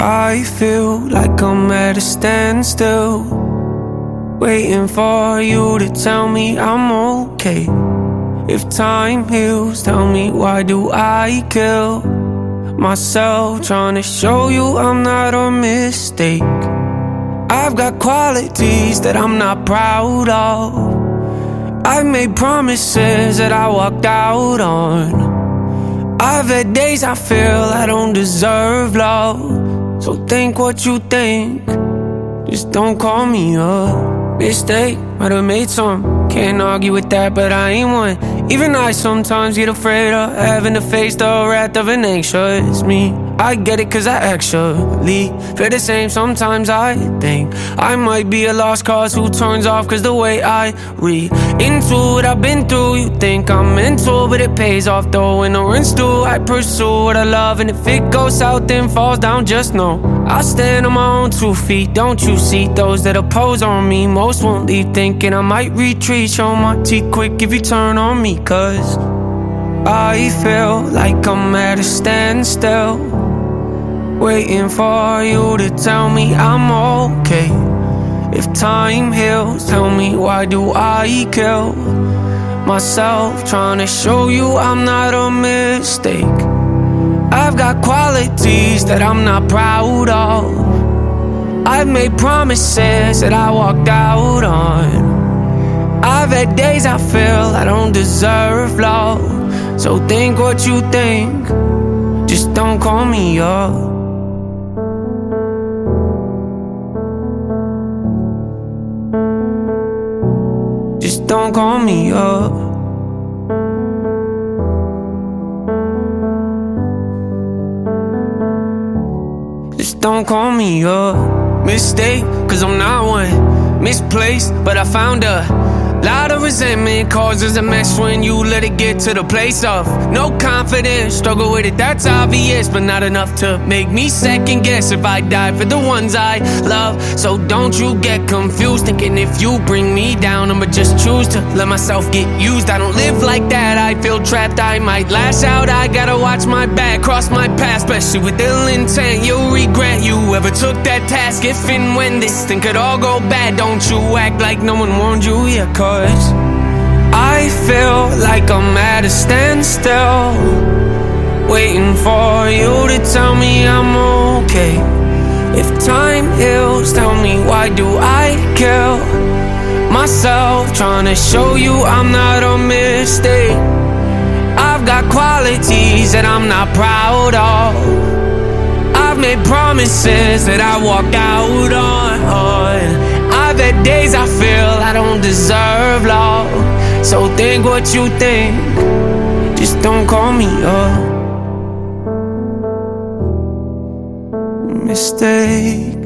I feel like I'm at a standstill, waiting for you to tell me I'm okay. If time heals, tell me why do I kill myself trying to show you I'm not a mistake? I've got qualities that I'm not proud of. I've made promises that I walked out on. I've had days I feel I don't deserve love. So think what you think. Just don't call me up. Mistake, might have made some. Can't argue with that, but I ain't one. Even I sometimes get afraid of having to face the wrath of an anxious me. I get it cause I actually feel the same. Sometimes I think I might be a lost cause who turns off cause the way I read into what I've been through. You think I'm mental, but it pays off though. When the rent's due, I pursue what I love. And if it goes south, then falls down, just know I stand on my own two feet. Don't you see those that oppose on me? Most won't leave thinking I might retreat. Show my teeth quick if you turn on me, cause I feel like I'm at a standstill. Waiting for you to tell me I'm okay. If time heals, tell me why do I kill myself? Trying to show you I'm not a mistake. I've got qualities that I'm not proud of. I've made promises that I walked out on. I've had days I feel I don't deserve love. So think what you think. Just don't call me up. Just don't call me up. Just don't call me up. Mistake, cause I'm not one. Misplaced, but I found a Lot of resentment causes a mess when you let it get to the place of no confidence. Struggle with it, that's obvious, but not enough to make me second guess if I die for the ones I love. So don't you get confused, thinking if you bring me down, I'ma just choose to let myself get used. I don't live like that, I feel trapped, I might lash out. I gotta watch my back, cross my path, especially with ill intent. You'll regret you ever took that task if and when this thing could all go bad. Don't you act like no one warned you, yeah, cause I feel like I'm at a standstill Waiting for you to tell me I'm okay. If time heals, tell me why do I kill myself Trying to show you I'm not a mistake? I've got qualities that I'm not proud of. I've made promises that I walked out on. I've had days I feel don't deserve love. So think what you think, just don't call me up. Mistake.